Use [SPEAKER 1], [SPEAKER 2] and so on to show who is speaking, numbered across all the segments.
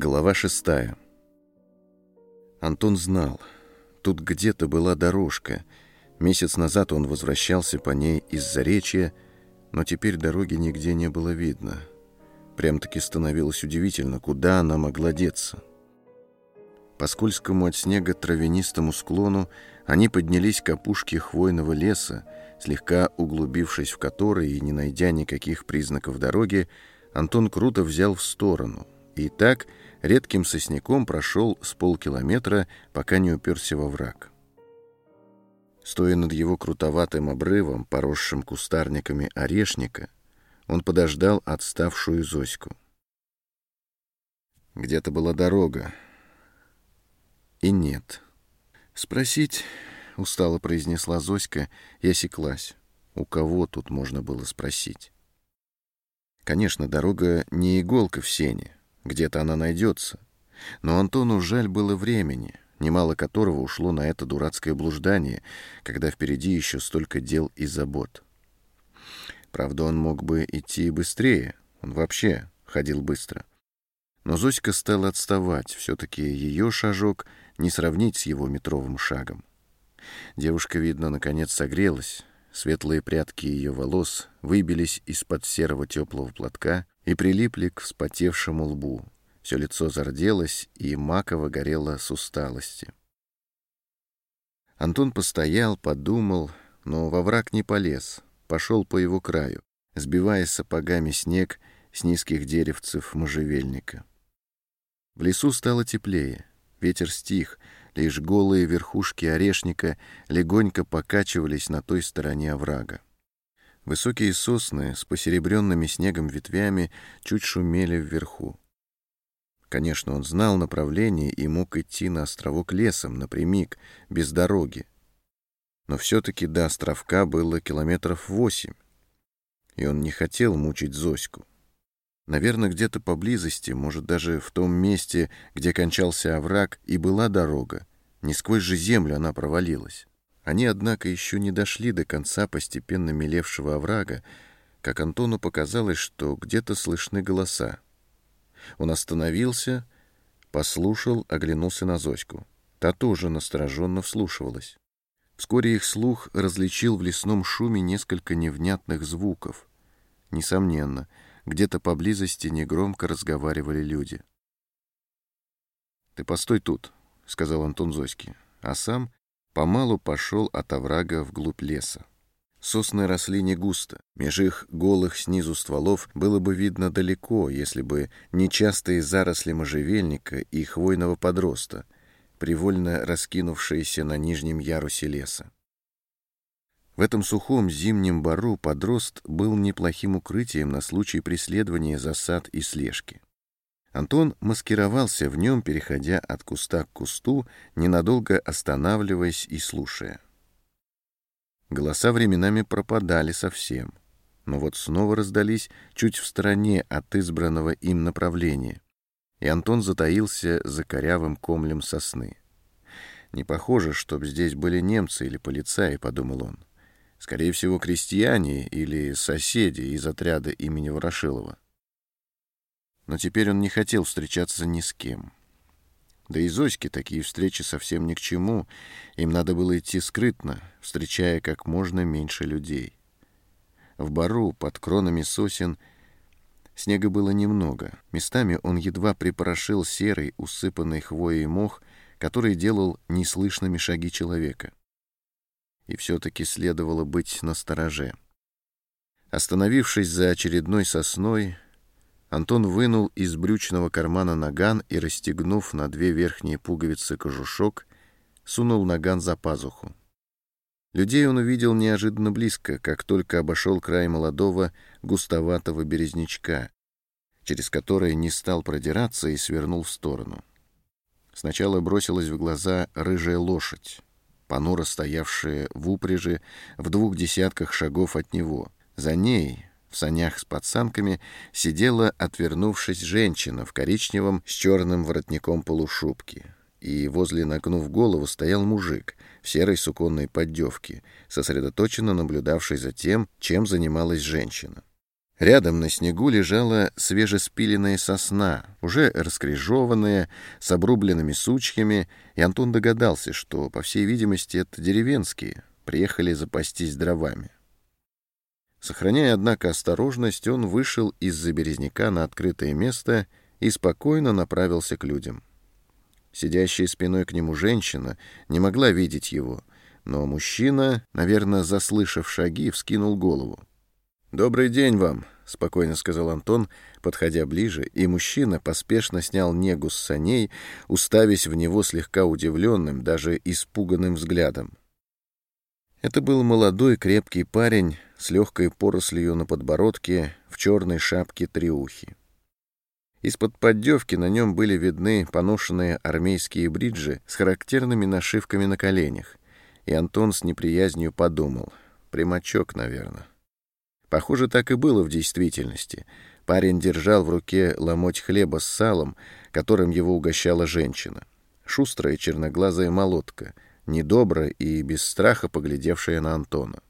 [SPEAKER 1] Глава шестая. Антон знал, тут где-то была дорожка. Месяц назад он возвращался по ней из Заречья, но теперь дороги нигде не было видно. Прям-таки становилось удивительно, куда она могла деться. По скользкому от снега травянистому склону они поднялись к опушке хвойного леса, слегка углубившись в который и не найдя никаких признаков дороги, Антон круто взял в сторону. И так редким сосняком прошел с полкилометра, пока не уперся во враг. Стоя над его крутоватым обрывом, поросшим кустарниками орешника, он подождал отставшую Зоську. Где-то была дорога. И нет. Спросить, устало произнесла Зоська и осеклась. У кого тут можно было спросить? Конечно, дорога не иголка в сене, где-то она найдется. Но Антону жаль было времени, немало которого ушло на это дурацкое блуждание, когда впереди еще столько дел и забот. Правда, он мог бы идти быстрее, он вообще ходил быстро. Но Зоська стала отставать, все-таки ее шажок не сравнить с его метровым шагом. Девушка, видно, наконец согрелась, Светлые прядки ее волос выбились из-под серого теплого платка и прилипли к вспотевшему лбу. Все лицо зарделось, и маково горело с усталости. Антон постоял, подумал, но во враг не полез, пошел по его краю, сбивая сапогами снег с низких деревцев можжевельника. В лесу стало теплее, ветер стих, Лишь голые верхушки орешника легонько покачивались на той стороне оврага. Высокие сосны с посеребренными снегом ветвями чуть шумели вверху. Конечно, он знал направление и мог идти на островок лесом, напрямик, без дороги. Но все-таки до островка было километров восемь, и он не хотел мучить Зоську. Наверное, где-то поблизости, может, даже в том месте, где кончался овраг, и была дорога. Не сквозь же землю она провалилась. Они, однако, еще не дошли до конца постепенно мелевшего оврага, как Антону показалось, что где-то слышны голоса. Он остановился, послушал, оглянулся на Зоську. Та тоже настороженно вслушивалась. Вскоре их слух различил в лесном шуме несколько невнятных звуков. Несомненно, где-то поблизости негромко разговаривали люди. «Ты постой тут», — сказал Антон Зоське, а сам помалу пошел от оврага вглубь леса. Сосны росли не густо, меж их голых снизу стволов было бы видно далеко, если бы не частые заросли можжевельника и хвойного подроста, привольно раскинувшиеся на нижнем ярусе леса. В этом сухом зимнем бару подрост был неплохим укрытием на случай преследования засад и слежки. Антон маскировался в нем, переходя от куста к кусту, ненадолго останавливаясь и слушая. Голоса временами пропадали совсем, но вот снова раздались чуть в стороне от избранного им направления, и Антон затаился за корявым комлем сосны. «Не похоже, чтоб здесь были немцы или полицаи», — подумал он. Скорее всего, крестьяне или соседи из отряда имени Ворошилова. Но теперь он не хотел встречаться ни с кем. Да и Зоське такие встречи совсем ни к чему. Им надо было идти скрытно, встречая как можно меньше людей. В бару под кронами сосен снега было немного. Местами он едва припорошил серый, усыпанный хвоей мох, который делал неслышными шаги человека и все-таки следовало быть настороже. Остановившись за очередной сосной, Антон вынул из брючного кармана наган и, расстегнув на две верхние пуговицы кожушок, сунул наган за пазуху. Людей он увидел неожиданно близко, как только обошел край молодого густоватого березнячка, через который не стал продираться и свернул в сторону. Сначала бросилась в глаза рыжая лошадь, понуро стоявшая в упряжи в двух десятках шагов от него. За ней, в санях с подсанками, сидела, отвернувшись, женщина в коричневом с черным воротником полушубки. И возле, нагнув голову, стоял мужик в серой суконной поддевке, сосредоточенно наблюдавший за тем, чем занималась женщина. Рядом на снегу лежала свежеспиленная сосна, уже раскрежованная, с обрубленными сучьями, и Антон догадался, что, по всей видимости, это деревенские, приехали запастись дровами. Сохраняя, однако, осторожность, он вышел из-за березняка на открытое место и спокойно направился к людям. Сидящая спиной к нему женщина не могла видеть его, но мужчина, наверное, заслышав шаги, вскинул голову. «Добрый день вам», — спокойно сказал Антон, подходя ближе, и мужчина поспешно снял негу с саней, уставясь в него слегка удивленным, даже испуганным взглядом. Это был молодой крепкий парень с легкой порослью на подбородке в черной шапке триухи. Из-под поддевки на нем были видны поношенные армейские бриджи с характерными нашивками на коленях, и Антон с неприязнью подумал, примачок, наверное. Похоже, так и было в действительности. Парень держал в руке ломоть хлеба с салом, которым его угощала женщина. Шустрая черноглазая молотка, недобро и без страха поглядевшая на Антона.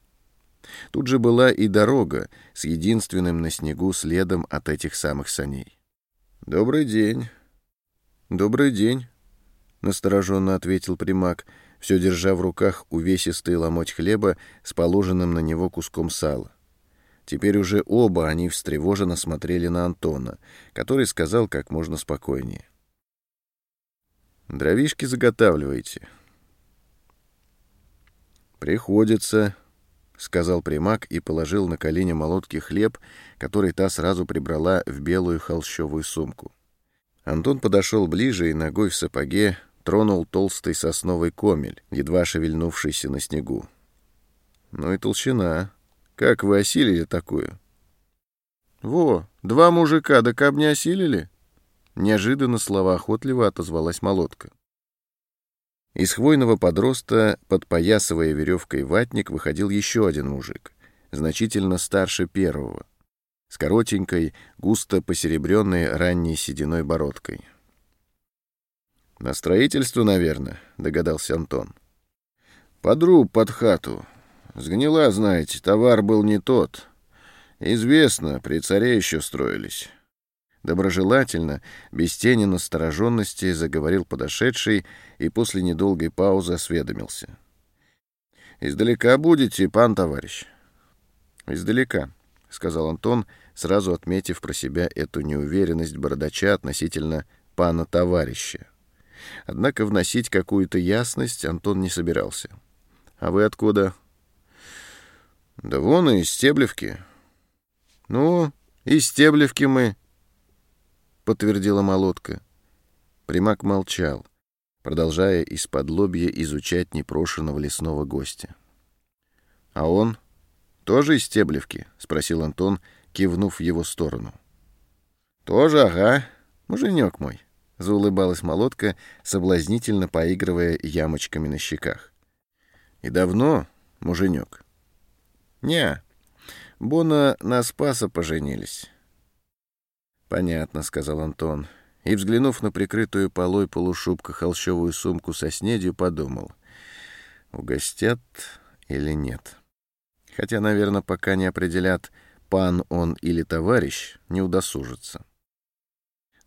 [SPEAKER 1] Тут же была и дорога с единственным на снегу следом от этих самых саней. «Добрый день». «Добрый день», — настороженно ответил примак, все держа в руках увесистый ломоть хлеба с положенным на него куском сала. Теперь уже оба они встревоженно смотрели на Антона, который сказал как можно спокойнее. «Дровишки заготавливаете?» «Приходится», — сказал примак и положил на колени молотки хлеб, который та сразу прибрала в белую холщовую сумку. Антон подошел ближе и ногой в сапоге тронул толстый сосновый комель, едва шевельнувшийся на снегу. «Ну и толщина», как вы осилили такую? Во, два мужика, да каб не осилили? Неожиданно словоохотливо отозвалась молотка. Из хвойного подроста, подпоясывая веревкой ватник, выходил еще один мужик, значительно старше первого, с коротенькой, густо посеребренной ранней сединой бородкой. «На строительство, наверное», — догадался Антон. «Подруб под хату», Сгнила, знаете, товар был не тот. Известно, при царе еще строились. Доброжелательно, без тени настороженности, заговорил подошедший и после недолгой паузы осведомился. «Издалека будете, пан товарищ?» «Издалека», — сказал Антон, сразу отметив про себя эту неуверенность бородача относительно пана товарища. Однако вносить какую-то ясность Антон не собирался. «А вы откуда?» Да вон и из Стеблевки. Ну, из Стеблевки мы, подтвердила молотка. Примак молчал, продолжая из-под лобья изучать непрошенного лесного гостя. А он тоже из Стеблевки? спросил Антон, кивнув в его сторону. Тоже, ага, муженек мой, заулыбалась молотка, соблазнительно поигрывая ямочками на щеках. И давно, муженек? «Не, Бона на Спаса поженились». «Понятно», — сказал Антон, и, взглянув на прикрытую полой полушубка холщовую сумку со снедью, подумал, угостят или нет. Хотя, наверное, пока не определят, пан он или товарищ, не удосужится.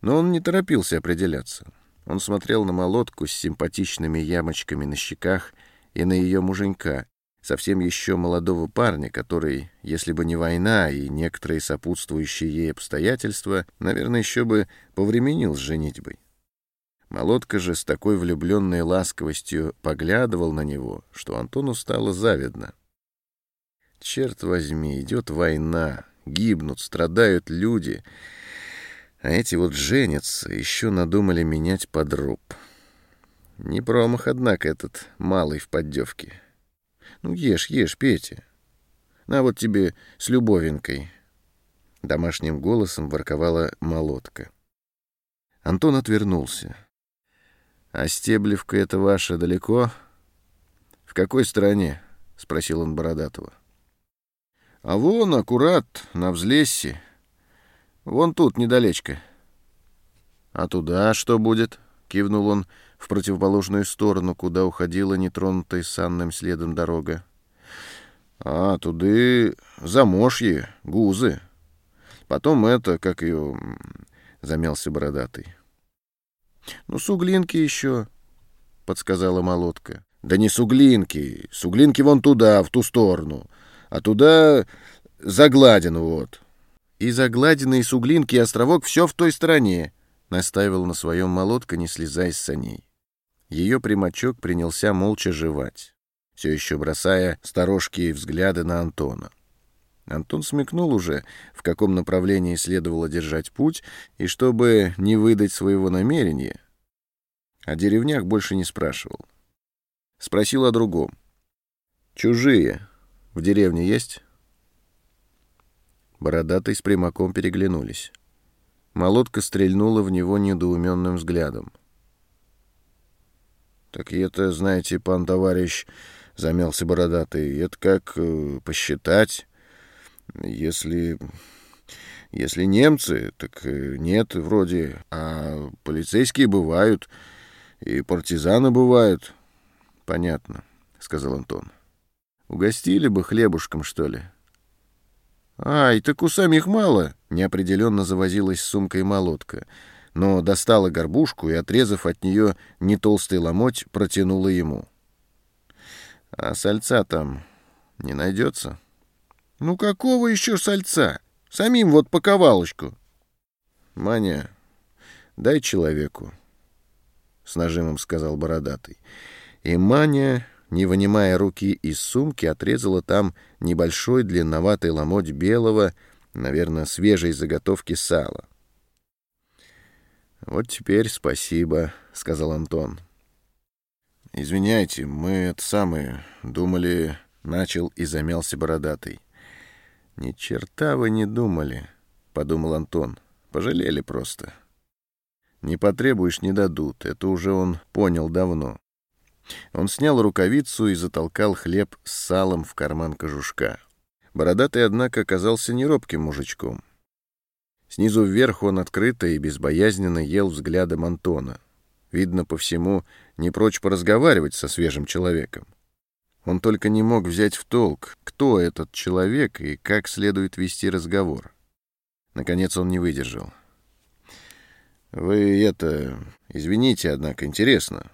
[SPEAKER 1] Но он не торопился определяться. Он смотрел на молотку с симпатичными ямочками на щеках и на ее муженька, совсем еще молодого парня, который, если бы не война и некоторые сопутствующие ей обстоятельства, наверное, еще бы повременил с женитьбой. Молодка же с такой влюбленной ласковостью поглядывал на него, что Антону стало завидно. Черт возьми, идет война, гибнут, страдают люди, а эти вот женятся, еще надумали менять подруб. Не промах, однако, этот малый в поддевке. Ну, ешь, ешь, Петя. На вот тебе с любовинкой. Домашним голосом ворковала молотка. Антон отвернулся. «А Стеблевка это ваша далеко?» «В какой стороне?» — спросил он Бородатого. «А вон, аккурат, на взлессе. Вон тут, недалечко». «А туда что будет?» — кивнул он в противоположную сторону, куда уходила нетронутая санным следом дорога. — А, туды замошье, гузы. Потом это, как ее... Замялся бородатый. Ну, суглинки еще, подсказала молотка. Да не суглинки. Суглинки вон туда, в ту сторону. А туда загладину вот. И загладины, и суглинки, и островок — все в той стороне, настаивал на своем молотка, не слезая с саней. Ее примачок принялся молча жевать, все еще бросая сторожкие взгляды на Антона. Антон смекнул уже, в каком направлении следовало держать путь, и чтобы не выдать своего намерения, о деревнях больше не спрашивал. Спросил о другом. «Чужие в деревне есть?» Бородатый с Примаком переглянулись. Молотка стрельнула в него недоуменным взглядом. «Так это, знаете, пан товарищ, — замялся Бородатый, — это как э, посчитать...» Если... Если немцы, так э, нет вроде, а полицейские бывают, и партизаны бывают. Понятно, — сказал Антон. Угостили бы хлебушком, что ли? Ай, так у самих мало, — неопределенно завозилась сумкой молотка, но достала горбушку и, отрезав от нее не толстый ломоть, протянула ему. А сальца там не найдется? — «Ну какого еще сальца? Самим вот по ковалочку». «Маня, дай человеку», — с нажимом сказал бородатый. И Маня, не вынимая руки из сумки, отрезала там небольшой длинноватый ломоть белого, наверное, свежей заготовки сала. «Вот теперь спасибо», — сказал Антон. «Извиняйте, мы это самое думали...» — начал и замялся бородатый. «Ни черта вы не думали», — подумал Антон. «Пожалели просто». «Не потребуешь — не дадут», — это уже он понял давно. Он снял рукавицу и затолкал хлеб с салом в карман кожушка. Бородатый, однако, оказался неробким мужичком. Снизу вверх он открыто и безбоязненно ел взглядом Антона. Видно по всему, не прочь поразговаривать со свежим человеком. Он только не мог взять в толк, кто этот человек и как следует вести разговор. Наконец он не выдержал. «Вы это... Извините, однако, интересно.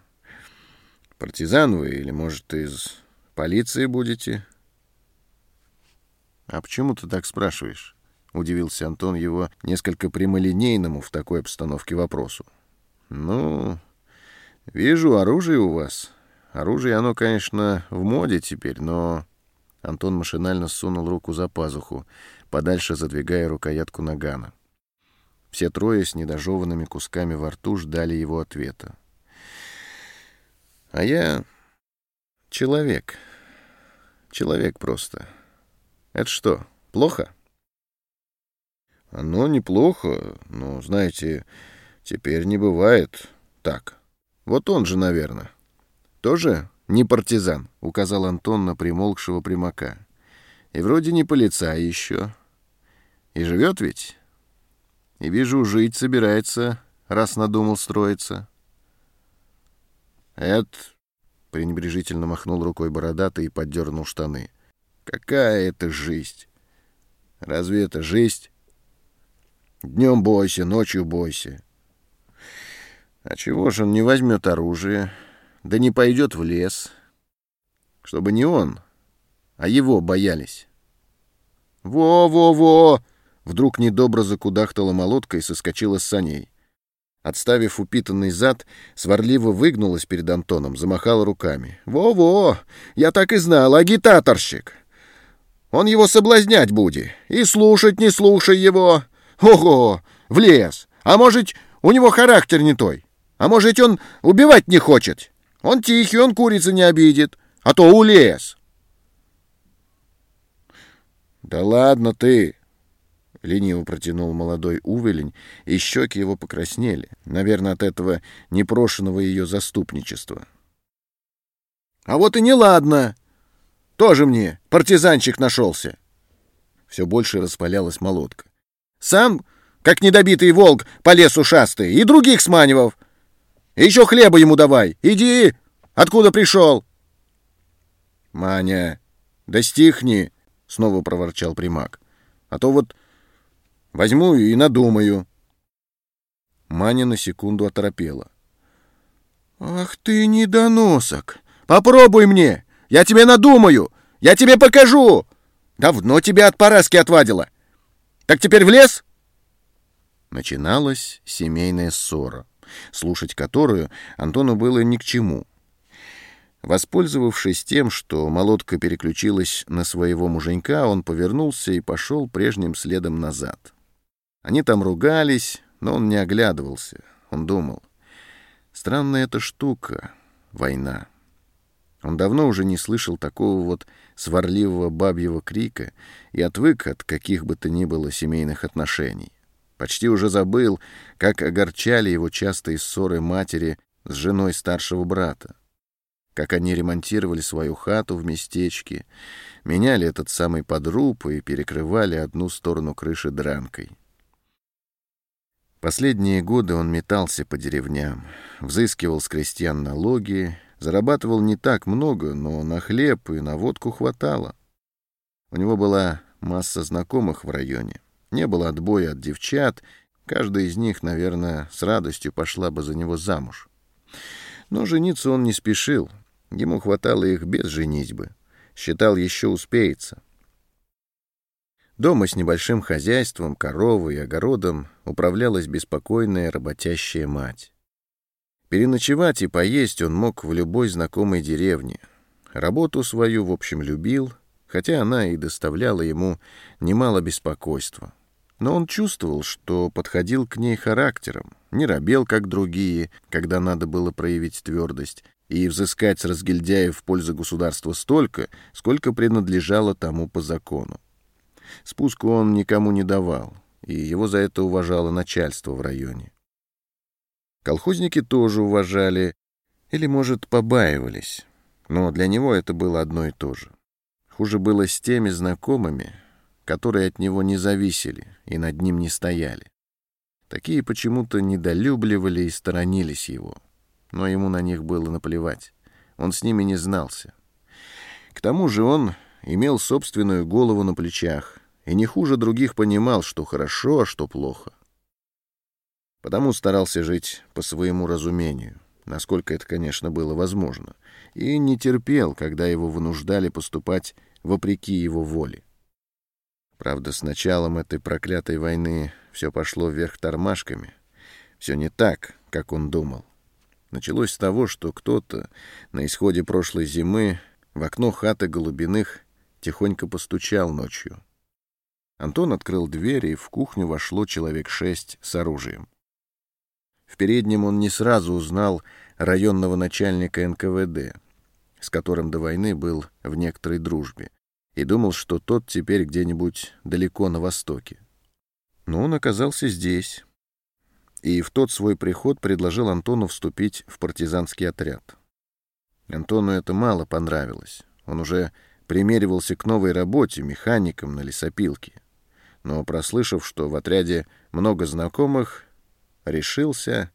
[SPEAKER 1] Партизан вы или, может, из полиции будете?» «А почему ты так спрашиваешь?» — удивился Антон его несколько прямолинейному в такой обстановке вопросу. «Ну, вижу оружие у вас». Оружие, оно, конечно, в моде теперь, но... Антон машинально сунул руку за пазуху, подальше задвигая рукоятку нагана. Все трое с недожеванными кусками во рту ждали его ответа. «А я... человек. Человек просто. Это что, плохо?» «Оно неплохо, но, знаете, теперь не бывает так. Вот он же, наверное». «Тоже не партизан», — указал Антон на примолкшего примака. «И вроде не полицай еще. И живет ведь? И вижу, жить собирается, раз надумал строиться». «Эд...» — пренебрежительно махнул рукой бородатый и поддернул штаны. «Какая это жизнь? Разве это жизнь? Днем бойся, ночью бойся. А чего же он не возьмет оружие?» да не пойдет в лес, чтобы не он, а его боялись. «Во-во-во!» Вдруг недобро закудахтала молотка и соскочила с саней. Отставив упитанный зад, сварливо выгнулась перед Антоном, замахала руками. «Во-во! Я так и знал, агитаторщик! Он его соблазнять будет, и слушать не слушай его! Ого! В лес! А может, у него характер не той? А может, он убивать не хочет?» Он тихий, он курицы не обидит, а то улез. Да ладно ты, лениво протянул молодой увелень, и щеки его покраснели, наверное, от этого непрошенного ее заступничества. А вот и не ладно. Тоже мне партизанчик нашелся. Все больше распалялась молотка. Сам, как недобитый волк, по лесу шастый, и других сманивав. Еще хлеба ему давай! Иди! Откуда пришел?» «Маня, да стихни!» — снова проворчал примак. «А то вот Возьму и надумаю. Маня на секунду оторопела. «Ах ты недоносок! Попробуй мне! Я тебе надумаю! Я тебе покажу! Давно тебя от Параски отвадила! Так теперь в лес?» Начиналась семейная ссора, слушать которую Антону было ни к чему. Воспользовавшись тем, что молотка переключилась на своего муженька, он повернулся и пошел прежним следом назад. Они там ругались, но он не оглядывался. Он думал, странная эта штука — война. Он давно уже не слышал такого вот сварливого бабьего крика и отвык от каких бы то ни было семейных отношений. Почти уже забыл, как огорчали его частые ссоры матери с женой старшего брата. Как они ремонтировали свою хату в местечке, меняли этот самый подруб и перекрывали одну сторону крыши дранкой. Последние годы он метался по деревням, взыскивал с крестьян налоги, зарабатывал не так много, но на хлеб и на водку хватало. У него была масса знакомых в районе. Не было отбоя от девчат, каждая из них, наверное, с радостью пошла бы за него замуж. Но жениться он не спешил, ему хватало их без женитьбы. Считал, еще успеется. Дома с небольшим хозяйством, коровой и огородом управлялась беспокойная работящая мать. Переночевать и поесть он мог в любой знакомой деревне. Работу свою, в общем, любил, хотя она и доставляла ему немало беспокойства. Но он чувствовал, что подходил к ней характером, не робел, как другие, когда надо было проявить твердость, и взыскать с разгильдяев в пользу государства столько, сколько принадлежало тому по закону. Спуску он никому не давал, и его за это уважало начальство в районе. Колхозники тоже уважали, или, может, побаивались, но для него это было одно и то же. Хуже было с теми знакомыми, которые от него не зависели и над ним не стояли. Такие почему-то недолюбливали и сторонились его, но ему на них было наплевать. Он с ними не знался. К тому же он имел собственную голову на плечах и не хуже других понимал, что хорошо, а что плохо. Потому старался жить по своему разумению, насколько это, конечно, было возможно, и не терпел, когда его вынуждали поступать вопреки его воле. Правда, с началом этой проклятой войны все пошло вверх тормашками. Все не так, как он думал. Началось с того, что кто-то на исходе прошлой зимы в окно хаты Голубиных тихонько постучал ночью. Антон открыл дверь, и в кухню вошло человек шесть с оружием. В переднем он не сразу узнал районного начальника НКВД, с которым до войны был в некоторой дружбе, и думал, что тот теперь где-нибудь далеко на востоке. Но он оказался здесь, и в тот свой приход предложил Антону вступить в партизанский отряд. Антону это мало понравилось. Он уже примеривался к новой работе механиком на лесопилке но, прослышав, что в отряде много знакомых, решился,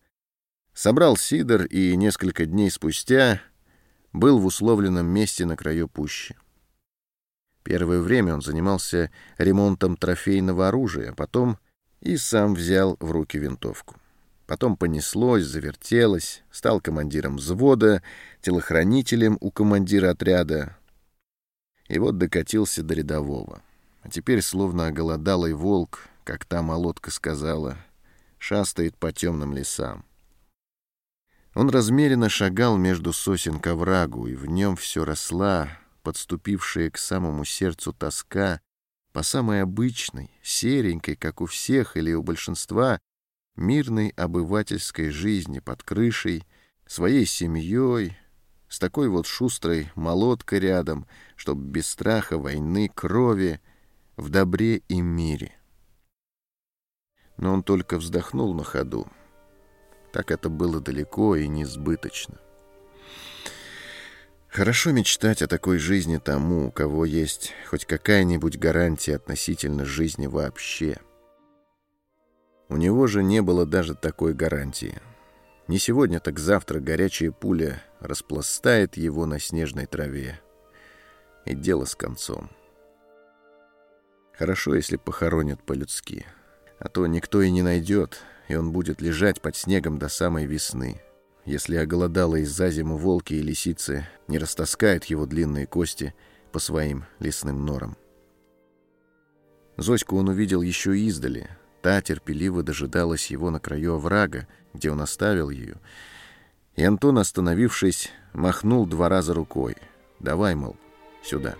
[SPEAKER 1] собрал сидор и несколько дней спустя был в условленном месте на краю пущи. Первое время он занимался ремонтом трофейного оружия, а потом и сам взял в руки винтовку. Потом понеслось, завертелось, стал командиром взвода, телохранителем у командира отряда. И вот докатился до рядового. А теперь, словно оголодалый волк, как та молотка сказала, шастает по темным лесам. Он размеренно шагал между сосен к оврагу, и в нем все росла, подступившая к самому сердцу тоска, по самой обычной, серенькой, как у всех или у большинства, мирной обывательской жизни под крышей, своей семьей, с такой вот шустрой молоткой рядом, чтоб без страха войны, крови — в добре и мире. Но он только вздохнул на ходу. Так это было далеко и несбыточно. Хорошо мечтать о такой жизни тому, у кого есть хоть какая-нибудь гарантия относительно жизни вообще. У него же не было даже такой гарантии. Не сегодня, так завтра горячая пуля распластает его на снежной траве. И дело с концом. Хорошо, если похоронят по-людски. А то никто и не найдет, и он будет лежать под снегом до самой весны, если оголодало из-за зиму волки и лисицы не растаскают его длинные кости по своим лесным норам. Зоську он увидел еще издали. Та терпеливо дожидалась его на краю оврага, где он оставил ее. И Антон, остановившись, махнул два раза рукой. «Давай, мол, сюда».